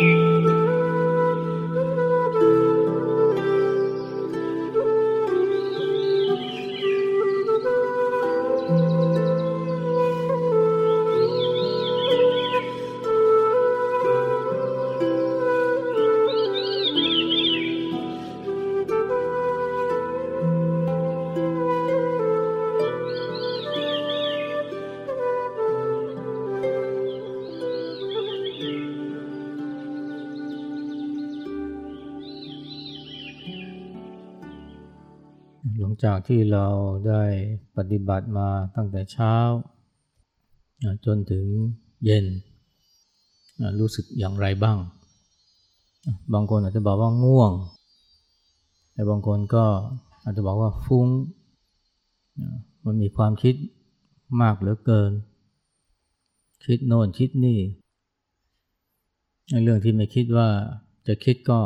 you. จากที่เราได้ปฏิบัติมาตั้งแต่เช้า จนถึงเย็น รู้สึกอย่างไรบ้าง บางคนอาจจะบอกว่าง่วง แต่บางคนก็อาจจะบอกว่าฟุ้ง มันมีความคิดมากเหลือเกิน คิดโน่นคิดนี่เรื่องที่ไม่คิดว่าจะคิดก็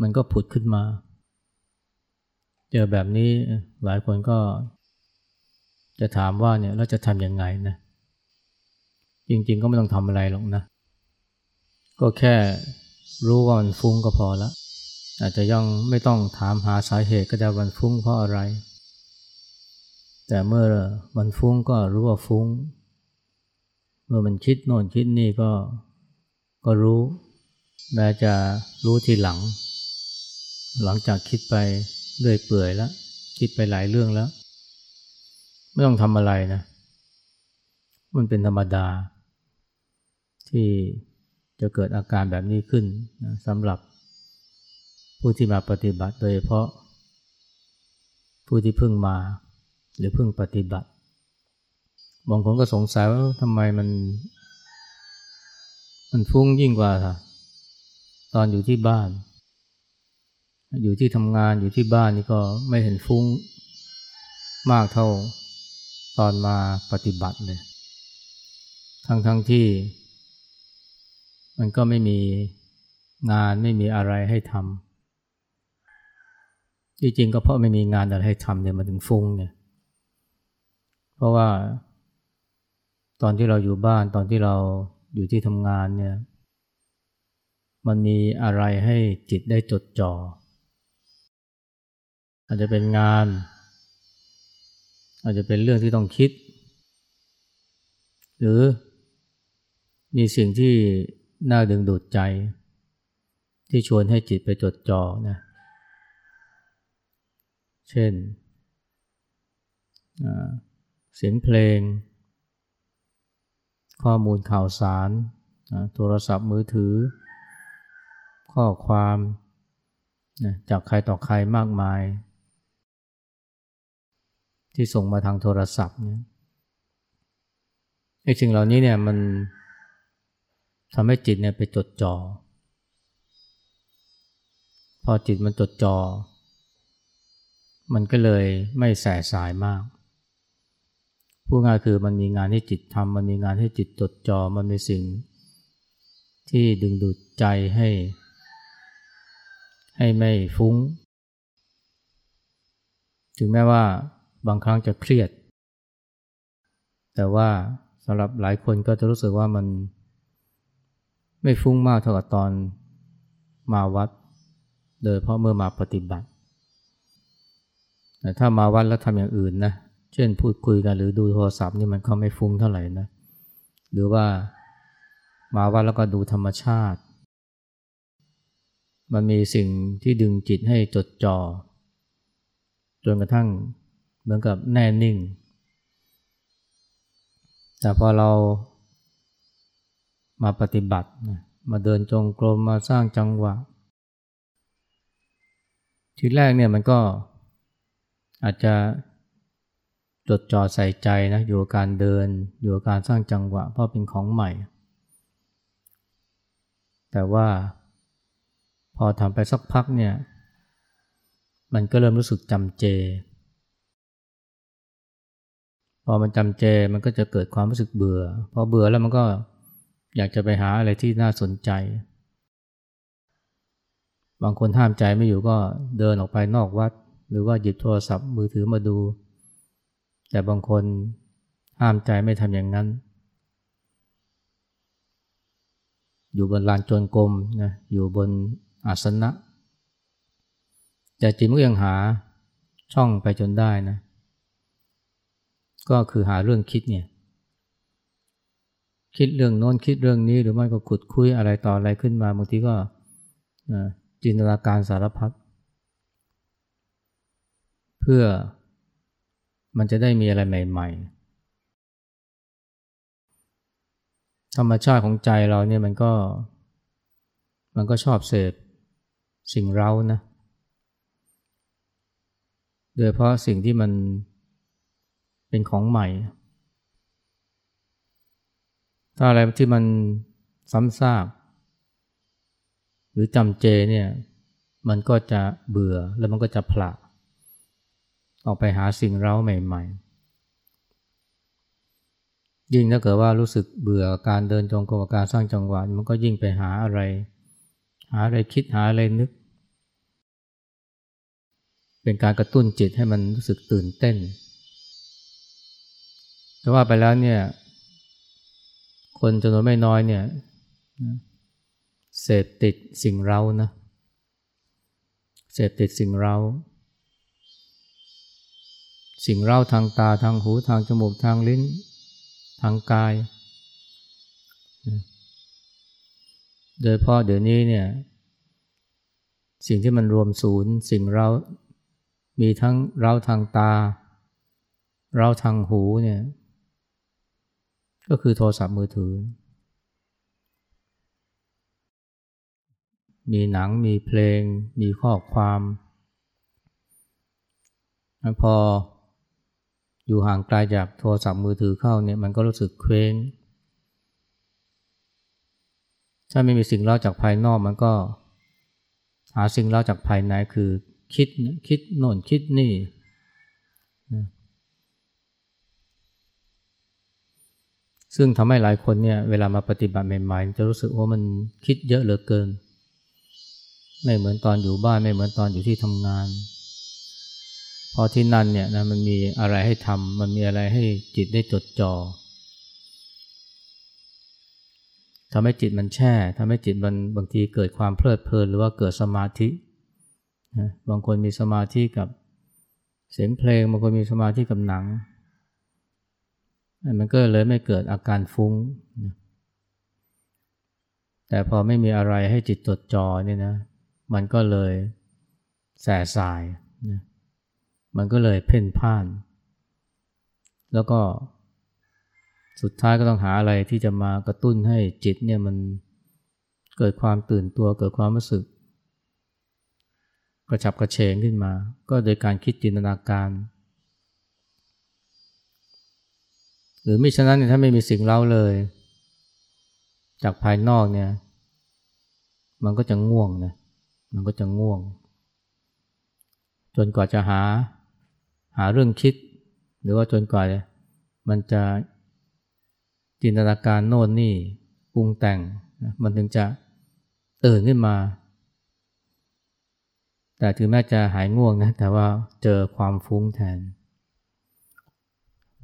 มันก็ผุดขึ้นมา เจอแบบนี้หลายคนก็จะถามว่าเนี่ยเราจะทำยังไงนะ จริงๆก็ไม่ต้องทำอะไรหรอกนะ ก็แค่รู้ว่ามันฟุ้งก็พอละอาจจะยังไม่ต้องถามหาสาเหตุก็จะมันฟุ้งเพราะอะไร แต่เมื่อมันฟุ้งก็รู้ว่าฟุ้ง เมื่อมันคิดโน่นคิดนี่ก็ก็รู้แม้จะรู้ทีหลัง หลังจากคิดไป เลื่อยเปื่อยแล้ว คิดไปหลายเรื่องแล้ว ไม่ต้องทำอะไรนะ มันเป็นธรรมดา ที่จะเกิดอาการแบบนี้ขึ้นนะสำหรับผู้ที่มาปฏิบัติโดยเฉพาะ ผู้ที่เพิ่งมา หรือเพิ่งปฏิบัติบางคนก็สงสัยว่าทำไมมัน มันฟุ้งยิ่งกว่า ตอนอยู่ที่บ้าน อยู่ที่ทำงานอยู่ที่บ้านนี่ก็ไม่เห็นฟุ้งมากเท่าตอนมาปฏิบัติเลย ทั้งทั้งที่ มันก็ไม่มีงานไม่มีอะไรให้ทำจริงๆก็เพราะไม่มีงานอะไรให้ทำเนี่ยมันถึงฟุ้งเนี่ย เพราะว่าตอนที่เราอยู่บ้านตอนที่เราอยู่ที่ทำงานเนี่ย มันมีอะไรให้จิตได้จดจ่อ อาจจะเป็นงาน อาจจะเป็นเรื่องที่ต้องคิด หรือมีสิ่งที่น่าดึงดูดใจ ที่ชวนให้จิตไปจดจ่อนะเช่นเสียงเพลง ข้อมูลข่าวสาร โทรศัพท์มือถือ ข้อความจากใครต่อใครมากมาย ที่ส่งมาทางโทรศัพท์เนี่ยไอ้สิ่งเหล่านี้เนี่ยมันทำให้จิตเนี่ยไปจดจอ่อพอจิตมันจดจอ่อมันก็เลยไม่แสสายมากพูดง่ายคือมันมีงานให้จิตทำมันมีงานให้จิตจดจอ่อมันมีสิ่ง ที่ดึงดูดใจให้ ให้ไม่ฟุ้ง ถึงแม้ว่า บางครั้งจะเครียด แต่ว่าสำหรับหลายคนก็จะรู้สึกว่ามันไม่ฟุ้งมากเท่ากับตอนมาวัด โดยเพราะเมื่อมาปฏิบัติ แต่ถ้ามาวัดแล้วทำอย่างอื่นนะ เช่นพูดคุยกันหรือดูโทรศัพท์นี่มันก็ไม่ฟุ้งเท่าไหร่นะ หรือว่ามาวัดแล้วก็ดูธรรมชาติ มันมีสิ่งที่ดึงจิตให้จดจอ่อจนกระทั่ง เหมือนกับแน่นิ่ง แต่พอเรามาปฏิบัติ มาเดินจงกรมมาสร้างจังหวะ ทีแรกเนี่ยมันก็อาจจะจดจ่อใส่ใจนะอยู่กับการเดินอยู่กับการสร้างจังหวะ เพราะเป็นของใหม่ แต่ว่าพอทำไปสักพักเนี่ย มันก็เริ่มรู้สึกจำเจ พอมันจำเจมันก็จะเกิดความรู้สึกเบื่อ พอเบื่อแล้วมันก็อยากจะไปหาอะไรที่น่าสนใจ บางคนห้ามใจไม่อยู่ก็เดินออกไปนอกวัด หรือว่าหยิบโทรศัพท์มือถือมาดู แต่บางคนห้ามใจไม่ทำอย่างนั้น อยู่บนลานจนกรมนะอยู่บนอาสนะแต่จิตมันก็ยังหาช่องไปจนได้นะ ก็คือหาเรื่องคิดเนี่ย คิดเรื่องโน้นคิดเรื่องนี้หรือไม่ก็ขุดคุยอะไรต่ออะไรขึ้นมาบางทีก็จินตนาการสารพัดเพื่อมันจะได้มีอะไรใหม่ ๆ ธรรมชาติของใจเราเนี่ยมันก็ มันก็ชอบเสพสิ่งเรานะ โดยเพราะสิ่งที่มัน เป็นของใหม่ ถ้าอะไรที่มันซ้ำซากหรือจำเจเนี่ยมันก็จะเบื่อแล้วมันก็จะผละออกไปหาสิ่งเร้าใหม่ ๆ ยิ่งถ้าเกิดว่ารู้สึกเบื่อการเดินจงกรมการสร้างจังหวะมันก็ยิ่งไปหาอะไร หาอะไรคิดหาอะไรนึก เป็นการกระตุ้นจิตให้มันรู้สึกตื่นเต้น แต่ว่าไปแล้วเนี่ย คนจำนวนไม่น้อยเนี่ยเสพติดสิ่งเรานะเสพติดสิ่งเราสิ่งเล่าทางตาทางหูทางจมูกทางลิ้น ทางกาย โดยเพราะเดี๋ยวนี้เนี่ยสิ่งที่มันรวมศูนย์ สิ่งเรามีทั้งเราทางตา เราทางหูเนี่ย ก็คือโทรศัพท์มือถือ มีหนังมีเพลง มีข้อความพออยู่ห่างไกลาจากโทรศัพท์มือถือเข้าเนี่ยมันก็รู้สึกเคว้ง ถ้าไม่มีสิ่งเล่าจากภายนอกมันก็ หาสิ่งเล่าจากภายในคือคิดคิดโน่นคิดนี่ ซึ่งทำให้หลายคนเนี่ยเวลามาปฏิบัติใหม่ๆจะรู้สึกว่ามันคิดเยอะเหลือเกิน ไม่เหมือนตอนอยู่บ้านไม่เหมือนตอนอยู่ที่ทำงาน พอที่นั่นเนี่ยนะมันมีอะไรให้ทำมันมีอะไรให้จิตได้จดจอ่อทำให้จิตมันแช่ทำให้จิตมันบางทีเกิดความเพลิดเพลินหรือว่าเกิดสมาธินะบางคนมีสมาธิกับเสียงเพลงบางคนมีสมาธิกับหนัง มันก็เลยไม่เกิดอาการฟุ้ง แต่พอไม่มีอะไรให้จิตจดจ่อเนี่ยนะ มันก็เลยแสสายนะมันก็เลยเพ่นพ่าน แล้วก็สุดท้ายก็ต้องหาอะไรที่จะมากระตุ้นให้จิตเนี่ยมันเกิดความตื่นตัวเกิดความรู้สึก กระฉับกระเฉงขึ้นมา ก็โดยการคิดจินตนาการ หรือมิฉะนั้นเนี่ยถ้าไม่มีสิ่งเล่าเลย จากภายนอกเนี่ย มันก็จะง่วงนะมันก็จะง่วง จนกว่าจะหา หาเรื่องคิด หรือว่าจนกว่ามันจะจินตนาการโน่นนี่ปรุงแต่งมันถึงจะตื่นขึ้นมา แต่ถึงแม้จะหายง่วงนะ แต่ว่าเจอความฟุ้งแทน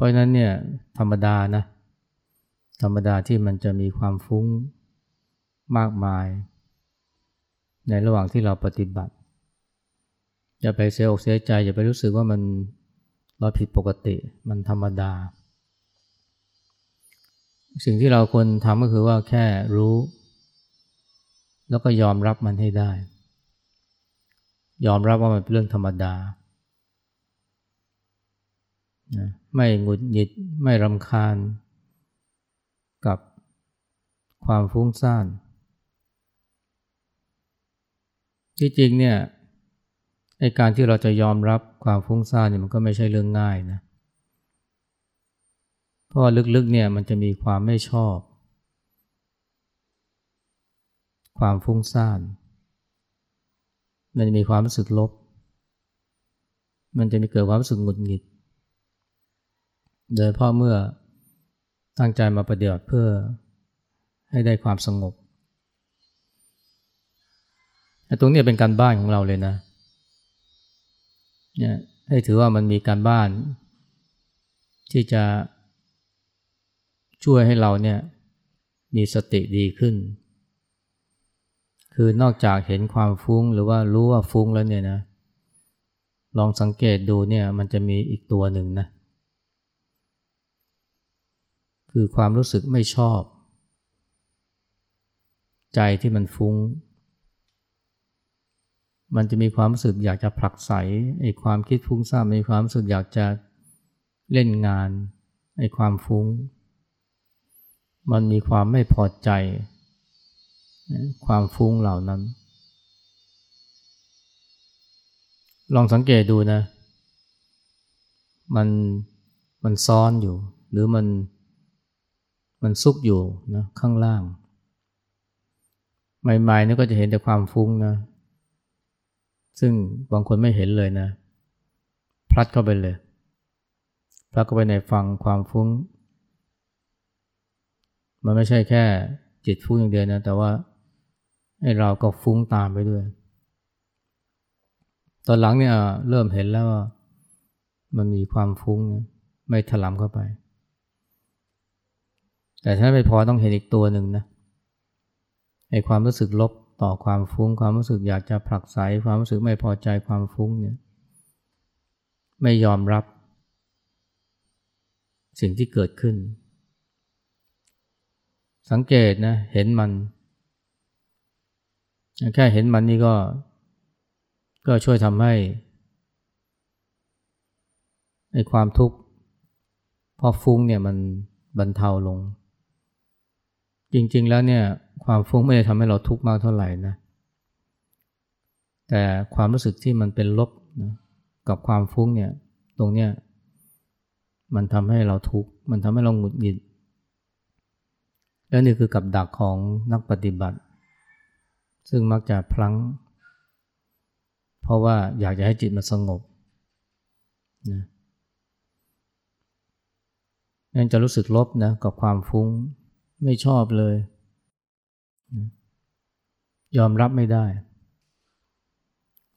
ราะฉะนั้นเนี่ยธรรมดานะธรรมดาที่มันจะมีความฟุ้งมากมาย ในระหว่างที่เราปฏิบัติ อย่าไปเสียอกเสียใจ อย่าไปรู้สึกว่ามันเราผิดปกติมันธรรมดา สิ่งที่เราควรทำก็คือว่าแค่รู้ แล้วก็ยอมรับมันให้ได้ ยอมรับว่ามันเป็นเรื่องธรรมดา ไม่หงุดหงิดไม่รำคาญ กับความฟุ้งซ่าน ที่จริงเนี่ยไอการที่เราจะยอมรับความฟุ้งซ่านเนี่ยมันก็ไม่ใช่เรื่องง่ายนะ เพราะลึกๆเนี่ยมันจะมีความไม่ชอบ ความฟุ้งซ่าน มันจะมีความรู้สึกลบ มันจะมีเกิดความรู้สึกหงุดหงิด โดยเพราะเมื่อตั้งใจมาปฏิบัติเพื่อให้ได้ความสงบตรงนี้เป็นการบ้านของเราเลยนะเนี่ยให้ถือว่ามันมีการบ้าน ที่จะช่วยให้เราเนี่ยมีสติดีขึ้น คือนอกจากเห็นความฟุ้งหรือว่ารู้ว่าฟุ้งแล้วเนี่ยนะ ลองสังเกตดูเนี่ยมันจะมีอีกตัวหนึ่งนะ คือความรู้สึกไม่ชอบ ใจที่มันฟุ้ง มันจะมีความรู้สึกอยากจะผลักไสไอ้ความคิดฟุ้งซ่านมีความรู้สึกอยากจะเล่นงานไอ้ความฟุ้ง มันมีความไม่พอใจ ความฟุ้งเหล่านั้น ลองสังเกตดูนะ มันมันซ้อนอยู่ หรือมัน มันซุกอยู่นะข้างล่าง ใหม่ๆนี่ก็จะเห็นแต่ความฟุ้งนะ ซึ่งบางคนไม่เห็นเลยนะ พลัดเข้าไปเลย พลัดเข้าไปในฟังความฟุ้ง มันไม่ใช่แค่จิตฟุ้งอย่างเดียวนะ แต่ว่าไอ้เราก็ฟุ้งตามไปด้วย ตอนหลังเนี่ยเริ่มเห็นแล้วว่ามันมีความฟุ้ง ไม่ถลำเข้าไป แต่ถ้าไม่พอต้องเห็นอีกตัวหนึ่งนะไอความรู้สึกลบต่อความฟุ้ง ความรู้สึกอยากจะผลักไสความรู้สึกไม่พอใจความฟุ้งเนี่ยไม่ยอมรับ สิ่งที่เกิดขึ้น สังเกตนะเห็นมัน แค่เห็นมันนี่ก็ ก็ช่วยทำให้ไอความทุกข์พอฟุ้งเนี่ยมันบรรเทาลง จริง ๆ แล้วเนี่ยความฟุ้งไม่ได้ทำให้เราทุกข์มากเท่าไหร่นะ แต่ความรู้สึกที่มันเป็นลบนะกับความฟุ้งเนี่ยตรงเนี้ยมันทำให้เราทุกข์มันทำให้เราหงุดหงิด และนี่คือกับดักของนักปฏิบัติ ซึ่งมักจะพลั้ง เพราะว่าอยากจะให้จิตมันสงบนะงั้นจะรู้สึกลบนะกับความฟุ้ง ไม่ชอบเลย ยอมรับไม่ได้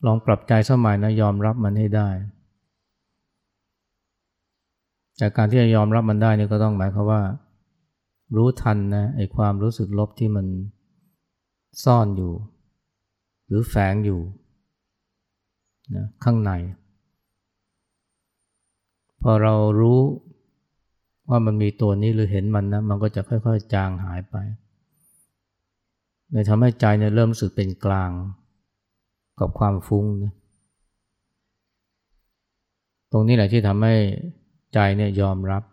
ลองปรับใจสมัยนะยอมรับมันให้ได้ จากการที่จะยอมรับมันได้นี่ก็ต้องหมายความว่า รู้ทันนะไอ้ความรู้สึกลบที่มันซ่อนอยู่ หรือแฝงอยู่นะข้างใน พอเรารู้ ว่ามันมีตัวนี้หรือเห็นมันนะมันก็จะค่อยๆ จางหายไปเลยทำให้ใจเนี่ยเริ่มรู้สึกเป็นกลางกับความฟุ้งนะตรงนี้แหละที่ทำให้ใจเนี่ยยอมรับ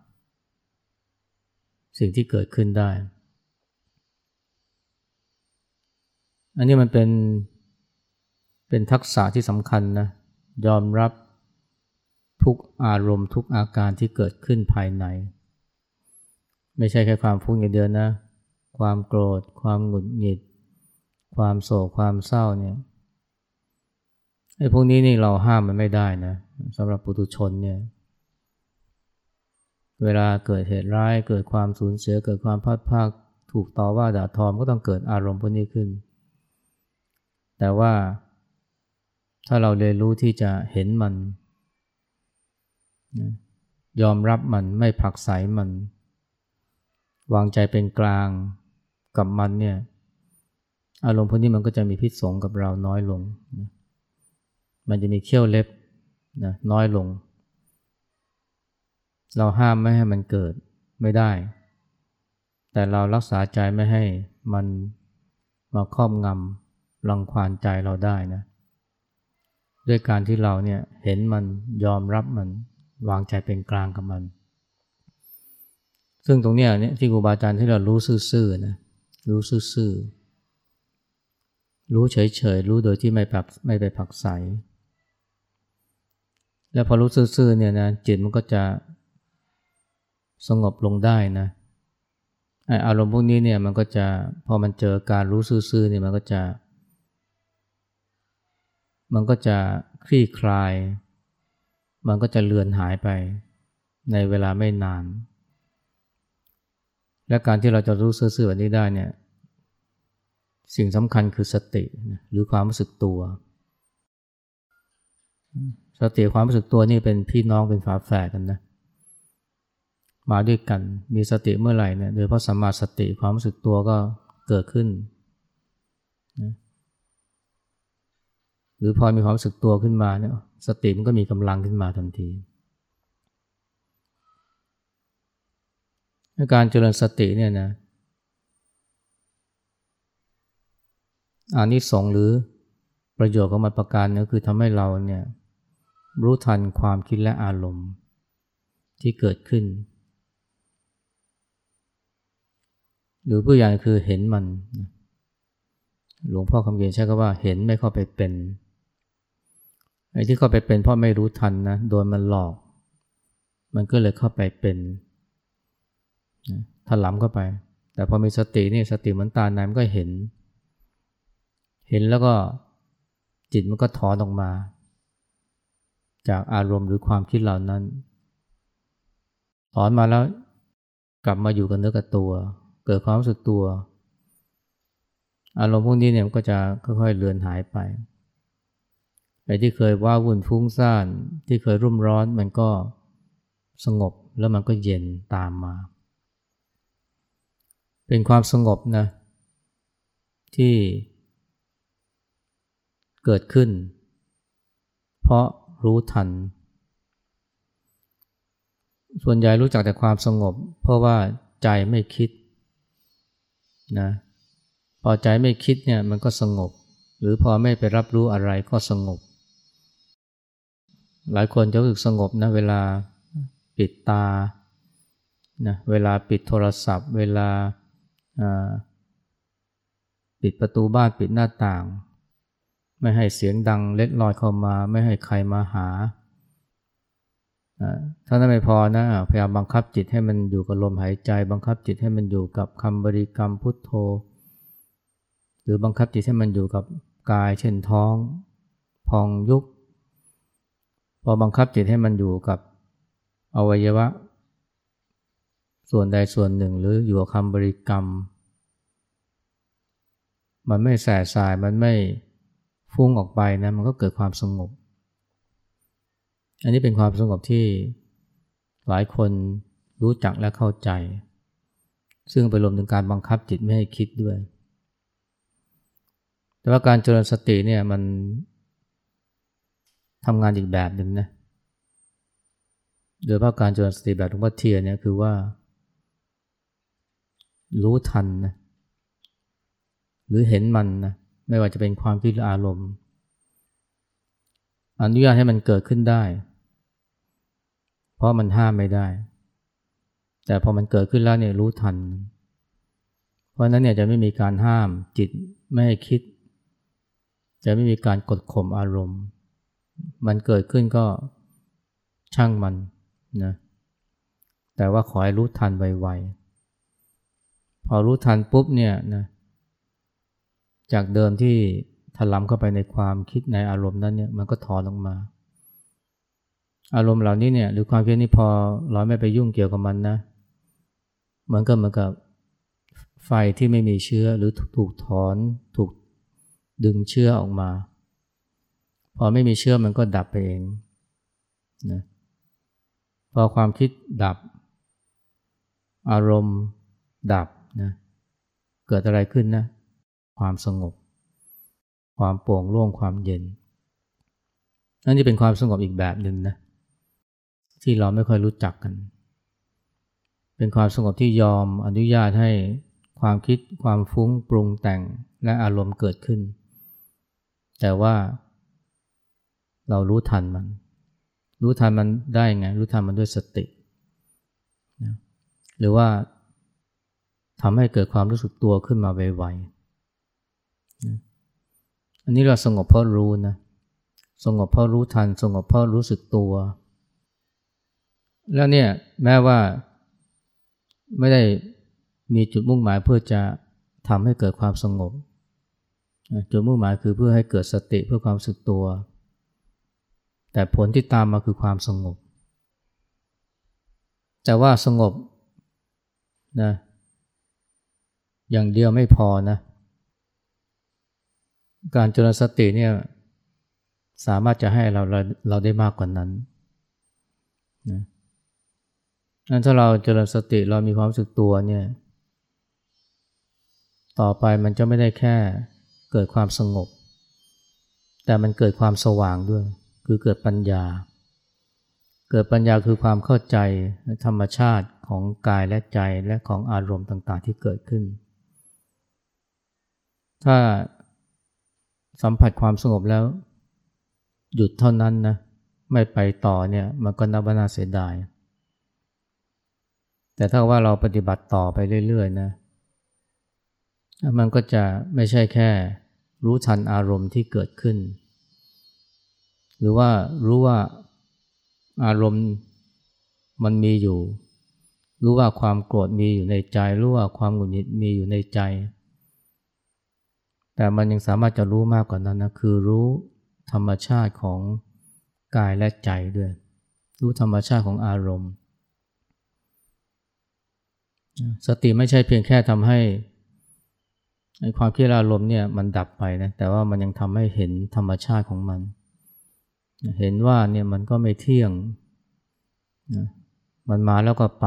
สิ่งที่เกิดขึ้นได้ อันนี้มันเป็นเป็นทักษะที่สำคัญนะยอมรับทุกอารมณ์ทุกอาการที่เกิดขึ้นภายใน ไม่ใช่แค่ความฟุ้งอย่างเดียวนะ ความโกรธ ความหงุดหงิด ความโศกความเศร้าเนี่ยไอ้พวกนี้นี่เราห้ามมันไม่ได้นะสำหรับปุถุชนเนี่ย เวลาเกิดเหตุร้ายเกิดความสูญเสียเกิดความพัดภาคถูกต่อว่าด่าทอมก็ต้องเกิดอารมณ์พวกนี้ขึ้น แต่ว่าถ้าเราเรียนรู้ที่จะเห็นมัน ยอมรับมันไม่ผักใสมัน วางใจเป็นกลางกับมันเนี่ยอารมณ์พวกนี้มันก็จะมีพิษสงกับเราน้อยลงมันจะมีเขี้ยวเล็บนะน้อยลง เราห้ามไม่ให้มันเกิดไม่ได้ แต่เรารักษาใจไม่ให้มันมาครอบงำรังควานใจเราได้นะด้วยการที่เราเนี่ยเห็นมันยอมรับมันวางใจเป็นกลางกับมัน ซึ่งตรงเนี้ยเนี่ยที่ครูบาอาจารย์ที่เรารู้ซื่อๆนะรู้ซื่อๆรู้เฉยๆรู้โดยที่ไม่ปักไม่ไปผักใสแล้วพอรู้ซื่อๆเนี่ยนะจิตมันก็จะสงบลงได้นะอารมณ์พวกนี้เนี่ยมันก็จะพอมันเจอการรู้ซื่อๆเนี่ยมันก็จะ มันก็จะคลี่คลาย มันก็จะเลือนหายไปในเวลาไม่นาน และการที่เราจะรู้ซื่อๆแบบนี้ได้เนี่ยสิ่งสำคัญคือสติหรือความรู้สึกตัว สติความรู้สึกตัวนี่เป็นพี่น้องเป็นฝาแฝดกันนะมาด้วยกันมีสติเมื่อไหร่เนี่ยโดยเพราะสัมมาสติความรู้สึกตัวก็เกิดขึ้นนะหรือพอมีความรู้สึกตัวขึ้นมาเนี่ยสติมันก็มีกำลังขึ้นมาทันที การเจริญสติเนี่ยนะอานิสงส์หรือประโยชน์ของมันประการนึงคือทำให้เราเนี่ยรู้ทันความคิดและอารมณ์ที่เกิดขึ้น หรือผู้อย่างคือเห็นมัน หลวงพ่อคำเขียนใช้คำว่าเห็นไม่เข้าไปเป็นไอ้ที่เข้าไปเป็นเพราะไม่รู้ทันนะโดนมันหลอก มันก็เลยเข้าไปเป็น ถลำเข้าไป แต่พอมีสตินี่สติเหมือนตาในมันก็เห็น เห็นแล้วก็จิตมันก็ถอนออกมา จากอารมณ์หรือความคิดเหล่านั้น ถอนมาแล้วกลับมาอยู่กับเนื้อกับตัว เกิดความรู้สึกตัว อารมณ์พวกนี้เนี่ยมันก็จะค่อยๆเลือนหายไปไอ้ที่เคยว่าวุ่นฟุ้งซ่านที่เคยรุ่มร้อนมันก็สงบแล้วมันก็เย็นตามมา เป็นความสงบนะ ที่เกิดขึ้น เพราะรู้ทัน ส่วนใหญ่รู้จักแต่ความสงบ เพราะว่าใจไม่คิดนะพอใจไม่คิดเนี่ยมันก็สงบ หรือพอไม่ไปรับรู้อะไรก็สงบ หลายคนจะรู้สึกสงบนะเวลาปิดตานะเวลาปิดโทรศัพท์ เวลา ปิดประตูบ้านปิดหน้าต่าง ไม่ให้เสียงดังเล็ดลอยเข้ามา ไม่ให้ใครมาหาถ้านั้นไม่พอนะพยายามบังคับจิตให้มันอยู่กับลมหายใจ บังคับจิตให้มันอยู่กับคำบริกรรมพุทโธ หรือบังคับจิตให้มันอยู่กับกายเช่นท้อง พองยุบพอบังคับจิตให้มันอยู่กับอวัยวะ ส่วนใดส่วนหนึ่งหรืออยู่กับคำบริกรรม มันไม่แสสายมันไม่ฟุ้งออกไปนะมันก็เกิดความสงบ อันนี้เป็นความสงบที่หลายคนรู้จักและเข้าใจ ซึ่งไปรวมถึงการบังคับจิตไม่ให้คิดด้วย แต่ว่าการเจริญสติเนี่ยมันทำงานอีกแบบหนึ่งนะโดยเพราะการเจริญสติแบบหลวงพ่อเทียนเนี่ยคือว่า รู้ทันนะหรือเห็นมันนะไม่ว่าจะเป็นความคิดหรืออารมณ์ อนุญาตให้มันเกิดขึ้นได้ เพราะมันห้ามไม่ได้ แต่พอมันเกิดขึ้นแล้วเนี่ยรู้ทัน เพราะนั้นเนี่ยจะไม่มีการห้ามจิตไม่ให้คิด จะไม่มีการกดข่มอารมณ์ มันเกิดขึ้นก็ช่างมันนะแต่ว่าขอให้รู้ทันไวๆ อรู้ทันปุ๊บเนี่ยนะจากเดิมที่ถลำเข้าไปในความคิดในอารมณ์นั้นเนี่ยมันก็ถอนออกมา อารมณ์เหล่านี้เนี่ยหรือความคิดนี้พอเราไม่ไปยุ่งเกี่ยวกับมันนะเหมือนกับเหมือนกับไฟที่ไม่มีเชื้อหรือถูกถอนถูกดึงเชื้อออกมา พอไม่มีเชื้อมันก็ดับไปเองนะพอความคิดดับ อารมณ์ดับ นะเกิดอะไรขึ้นนะ ความสงบ ความโปร่งโล่งความเย็นนั่นจะเป็นความสงบอีกแบบหนึ่งนะ ที่เราไม่ค่อยรู้จักกัน เป็นความสงบที่ยอมอนุญาตให้ความคิดความฟุ้งปรุงแต่งและอารมณ์เกิดขึ้น แต่ว่าเรารู้ทันมัน รู้ทันมันได้ไง รู้ทันมันด้วยสตินะหรือว่า ทำให้เกิดความรู้สึกตัวขึ้นมาไวๆอันนี้เราสงบเพราะรู้นะ สงบเพราะรู้ทัน สงบเพราะรู้สึกตัว แล้วเนี่ยแม้ว่าไม่ได้มีจุดมุ่งหมายเพื่อจะทำให้เกิดความสงบ จุดมุ่งหมายคือเพื่อให้เกิดสติเพื่อความสึกตัว แต่ผลที่ตามมาคือความสงบ แต่ว่าสงบนะ อย่างเดียวไม่พอนะ การจริญสติเนี่ยสามารถจะให้เราเราเราได้มากกว่านั้นนะงั้นถ้าเราเจริญสติเรามีความรู้สึกตัวเนี่ย ต่อไปมันจะไม่ได้แค่เกิดความสงบ แต่มันเกิดความสว่างด้วย คือเกิดปัญญา เกิดปัญญาคือความเข้าใจธรรมชาติของกายและใจและของอารมณ์ต่างๆที่เกิดขึ้น ถ้าสัมผัสความสงบแล้ว หยุดเท่านั้นนะ ไม่ไปต่อเนี่ยมันก็นับว่าน่าเสียดาย แต่ถ้าว่าเราปฏิบัติต่อไปเรื่อยๆนะ มันก็จะไม่ใช่แค่รู้ทันอารมณ์ที่เกิดขึ้น หรือว่ารู้ว่าอารมณ์มันมีอยู่ รู้ว่าความโกรธมีอยู่ในใจ รู้ว่าความหงุดหงิดมีอยู่ในใจ แต่มันยังสามารถจะรู้มากกว่านั้นนะคือรู้ธรรมชาติของกายและใจด้วย รู้ธรรมชาติของอารมณ์ สติไม่ใช่เพียงแค่ทำให้ความคิดอารมณ์เนี่ยมันดับไปนะแต่ว่ามันยังทำให้เห็นธรรมชาติของมัน เห็นว่าเนี่ยมันก็ไม่เที่ยงนะมันมาแล้วก็ไป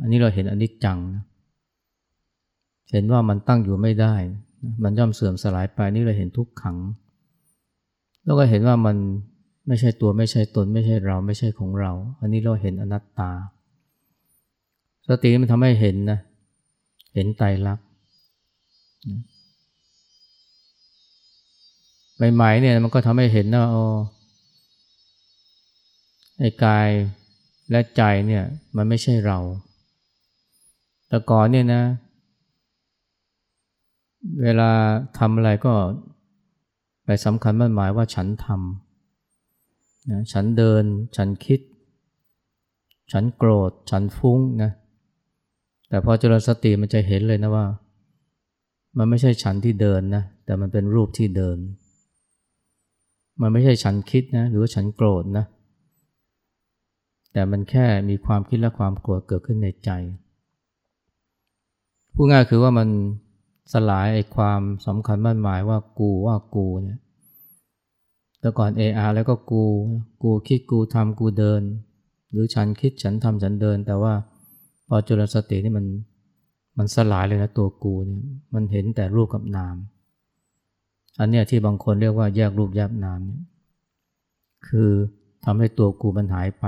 อันนี้เราเห็นอนิจจังนะ เห็นว่ามันตั้งอยู่ไม่ได้ มันย่อมเสื่อมสลายไปนี่เราเห็นทุกขัง แล้วก็เห็นว่ามันไม่ใช่ตัวไม่ใช่ตน ไม่ใช่เราไม่ใช่ของเรา อันนี้เราเห็นอนัตตา สติมันทำให้เห็นนะ เห็นไตรลักษณ์ใหม่ๆเนี่ยมันก็ทำให้เห็นนะอ๋อไอ้กายและใจเนี่ยมันไม่ใช่เรา แต่ก่อนเนี่ยนะ เวลาทำอะไรก็ไปสำคัญมั่นหมายว่าฉันทำนะฉันเดิน ฉันคิด ฉันโกรธ ฉันฟุ้งนะแต่พอเจริญสติมันจะเห็นเลยนะว่า มันไม่ใช่ฉันที่เดินนะแต่มันเป็นรูปที่เดิน มันไม่ใช่ฉันคิดนะหรือว่าฉันโกรธนะแต่มันแค่มีความคิดและความโกรธเกิดขึ้นในใจพูดง่ายคือว่ามัน สลายไอ้ความสำคัญมั่นหมายว่ากูว่ากูเนี่ยแต่ก่อนเออาแล้วก็กู กูคิดกูทำกูเดิน หรือฉันคิดฉันทำฉันเดิน แต่ว่าพอจุลสตินี่มันมันสลายเลยนะตัวกูเนี่ยมันเห็นแต่รูปกับนาม อันเนี้ยที่บางคนเรียกว่าแยกรูปแยกนามเนี่ยคือทำให้ตัวกูมันหายไป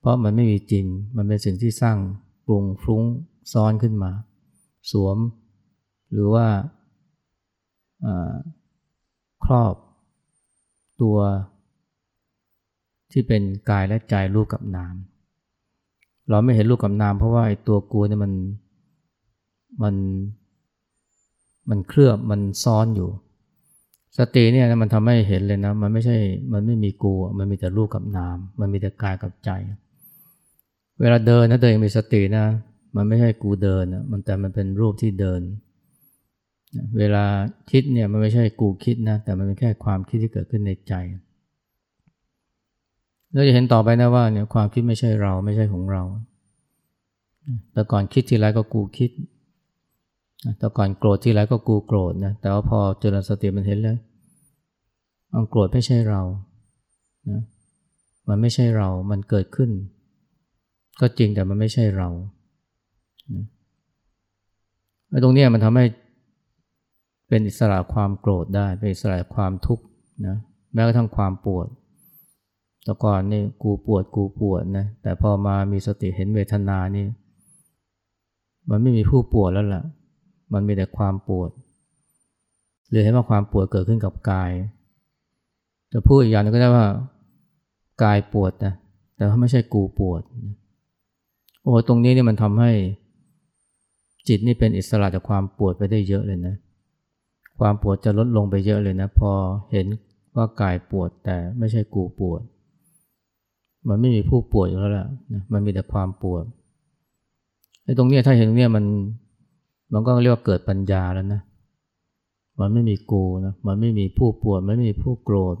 เพราะมันไม่มีจริง มันเป็นสิ่งที่สร้างปรุงฟุ้งซ้อนขึ้นมา สวม หรือว่าครอบตัวที่เป็นกายและใจรูปกับนาม เราไม่เห็นรูปกับนาม เพราะว่าไอ้ตัวกูเนี่ยมันมันมันเคลือบมันซ้อนอยู่ สติเนี่ยมันทำให้เห็นเลยนะ มันไม่ใช่มันไม่มีกูมันมีแต่รูปกับนาม มันมีแต่กายกับใจ เวลาเดินนะเดินมีสตินะ มันไม่ใช่กูเดินนะมันแต่มันเป็นรูปที่เดิน เวลาคิดเนี่ยมันไม่ใช่กูคิดนะ แต่มันเป็นแค่ความคิดที่เกิดขึ้นในใจเราจะเห็นต่อไปนะว่าเนี่ยความคิดไม่ใช่เราไม่ใช่ของเรา แต่ก่อนคิดทีไรก็กูคิด แต่ก่อนโกรธที่ไรก็กูโกรธนะ แต่ว่าพอเจริญสติมันเห็นแล้วอังโกรธไม่ใช่เรานะมันไม่ใช่เรา มันเกิดขึ้น ก็จริงแต่มันไม่ใช่เราไอ้ตรงนี้มันทำให้ เป็นอิสระความโกรธได้ เป็นอิสระความทุกข์นะแม้กระทั่งความปวดแต่ก่อนนี่กูปวดกูปวดนะแต่พอมามีสติเห็นเวทนานี่ มันไม่มีผู้ปวดแล้วล่ะ มันมีแต่ความปวด หรือเห็นว่าความปวดเกิดขึ้นกับกายจะพูดอีกอย่างนึงก็ได้ว่ากายปวดนะแต่ว่าไม่ใช่กูปวดโอ้ตรงนี้นี่มันทำให้จิตนี่เป็นอิสระจากความปวดไปได้เยอะเลยนะ ความปวดจะลดลงไปเยอะเลยนะ พอเห็นว่ากายปวดแต่ไม่ใช่กูปวด มันไม่มีผู้ปวดอยู่แล้วล่ะมันมีแต่ความปวดไอ้ตรงนี้ถ้าเห็นตรงนี้มันมันก็เรียกว่าเกิดปัญญาแล้วนะ มันไม่มีกูนะ มันไม่มีผู้ปวด มันไม่มีผู้โกรธ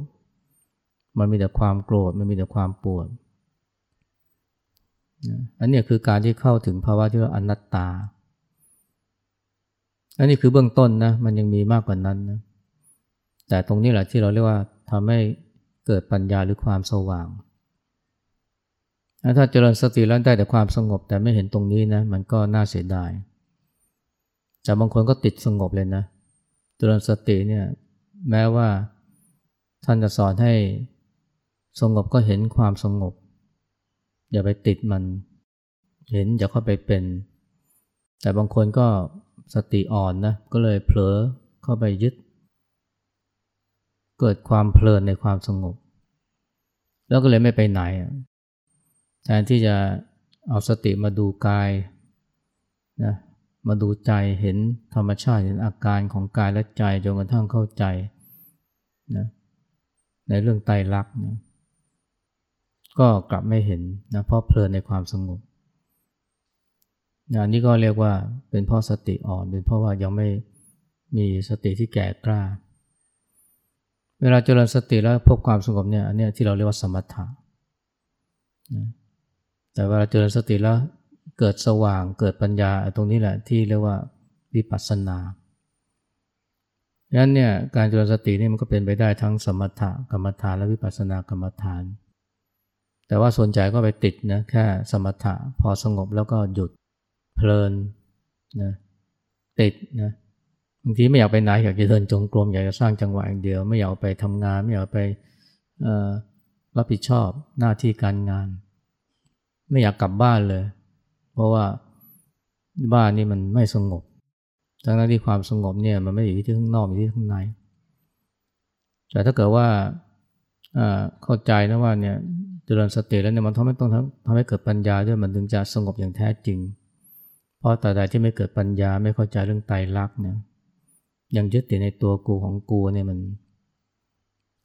มันมีแต่ความโกรธ มันมีแต่ความปวด อันนี้คือการที่เข้าถึงภาวะที่ว่าอนัตตา อันนี้คือเบื้องต้นนะมันยังมีมากกว่านั้นนะแต่ตรงนี้แหละที่เราเรียกว่าทำให้เกิดปัญญาหรือความสว่าง ถ้าเจริญสติแล้วได้แต่ความสงบแต่ไม่เห็นตรงนี้นะมันก็น่าเสียดาย แต่บางคนก็ติดสงบเลยนะ เจริญสติเนี่ยแม้ว่าท่านจะสอนให้สงบก็เห็นความสงบ อย่าไปติดมัน เห็นอย่าเข้าไปเป็น แต่บางคนก็ สติอ่อนนะก็เลยเผลอเข้าไปยึด เกิดความเพลินในความสงบ แล้วก็เลยไม่ไปไหนแทนที่จะเอาสติมาดูกายนะมาดูใจเห็นธรรมชาติเห็นอาการของกายและใจจนกระทั่งเข้าใจนะในเรื่องไตรลักษณ์นะก็กลับไม่เห็นนะเพราะเพลินในความสงบ นะนี่ก็เรียกว่าเป็นเพราะสติอ่อนเป็นเพราะว่ายังไม่มีสติที่แก่กล้า เวลาเจริญสติแล้วพบความสงบเนี่ยอันนี้ที่เราเรียกว่าสมถะนะแต่เวลาเจริญสติแล้วเกิดสว่างเกิดปัญญาตรงนี้แหละที่เรียกว่าวิปัสสนาดังนั้นเนี่ยการเจริญสตินี่มันก็เป็นไปได้ทั้งสมถะกรรมฐานและวิปัสสนากรรมฐาน แต่ว่าส่วนใหญ่ก็ไปติดนะแค่สมถะพอสงบแล้วก็หยุด เพลินนะติดนะบางทีไม่อยากไปไหนอยากจะเดินจงกรมอยากจะสร้างจังหวะอย่างเดียว ไม่อยากไปทำงาน ไม่อยากไปรับผิดชอบหน้าที่การงาน ไม่อยากกลับบ้านเลย เพราะว่าบ้านนี่มันไม่สงบทั้งนั้นที่ความสงบเนี่ยมันไม่อยู่ที่ข้างนอกอยู่ที่ข้างใน แต่ถ้าเกิดว่าเข้าใจนะว่าเนี่ยเจริญสติแล้วเนี่ยมันทำให้ต้องทำให้เกิดปัญญาด้วยมันถึงจะสงบอย่างแท้จริง เพราะแต่ใดที่ไม่เกิดปัญญาไม่เข้าใจเรื่องไตรลักษณ์เนี่ยยังยึดติดในตัวกูของกูเนี่ยมัน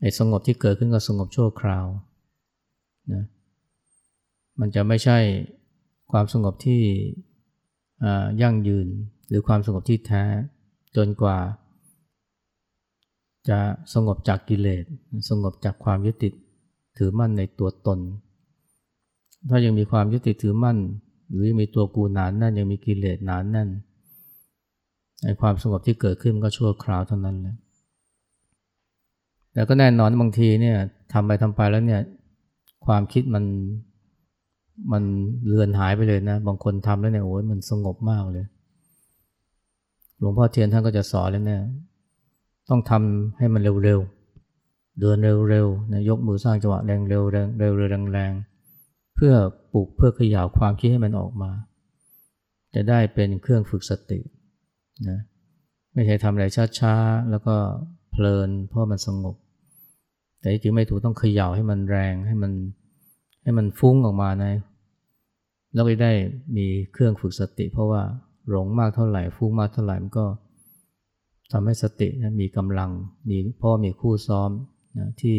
ไอ้สงบที่เกิดขึ้นก็สงบชั่วคราวนะมันจะไม่ใช่ความสงบที่ยั่งยืนหรือความสงบที่แท้จนกว่า จะสงบจากกิเลสสงบจากความยึดติดถือมั่นในตัวตน ถ้ายังมีความยึดติดถือมั่น หรือมีตัวกูหนานแน่นยังมีกิเลสหนานแน่นในความสงบที่เกิดขึ้นก็ชั่วคราวเท่านั้นแหละแต่ก็แน่นอนบางทีเนี่ยทำไปทำไปแล้วเนี่ย ความคิดมันมันเลือนหายไปเลยนะ บางคนทำแล้วเนี่ยโอ้ยมันสงบมากเลย หลวงพ่อเทียนท่านก็จะสอนเลยเนี่ย ต้องทำให้มันเร็วๆ เดินเร็วๆนะยกมือสร้างจังหวะแรงเร็วแรงเร็วแรงแรง เพื่อปลุกเพื่อขย่าวความคิดให้มันออกมา จะได้เป็นเครื่องฝึกสตินะไม่ใช่ทำอะไรช้าๆ แล้วก็เพลินเพราะมันสงบ แต่จริงไม่ถูกต้องขย่าให้มันแรงให้มันให้มันฟุ้งออกมานะแล้วก็ได้มีเครื่องฝึกสติ เพราะว่าหลงมากเท่าไหร่ฟุ้งมากเท่าไหร่มันก็ทำให้สตินะมีกำลังมีพ่อมีคู่ซ้อมนะที่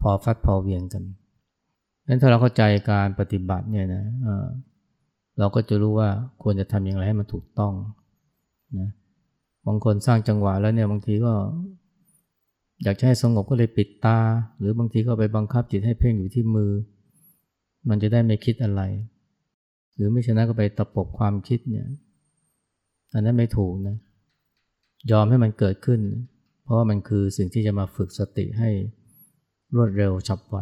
พอฟัดพอเวียงกัน งั้นถ้าเราเข้าใจการปฏิบัติเนี่ยนะเราก็จะรู้ว่าควรจะทำอย่างไรให้มันถูกต้องนะบางคนสร้างจังหวะแล้วเนี่ยบางทีก็ อยากจะให้สงบก็เลยปิดตา หรือบางทีก็ไปบังคับจิตให้เพ่งอยู่ที่มือ มันจะได้ไม่คิดอะไร หรือไม่ฉะนั้นก็ไปตะปบความคิดเนี่ยอันนั้นไม่ถูกนะยอมให้มันเกิดขึ้น เพราะว่ามันคือสิ่งที่จะมาฝึกสติให้รวดเร็วฉับไว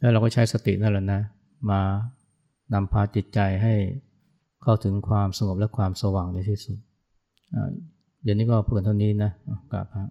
แล้วเราก็ใช้สตินั่นแหละนะ มานำพาจิตใจให้เข้าถึงความสงบและความสว่างในที่สุดเดี๋ยวนี้ก็เพื่อนเท่านี้นะกราบพระ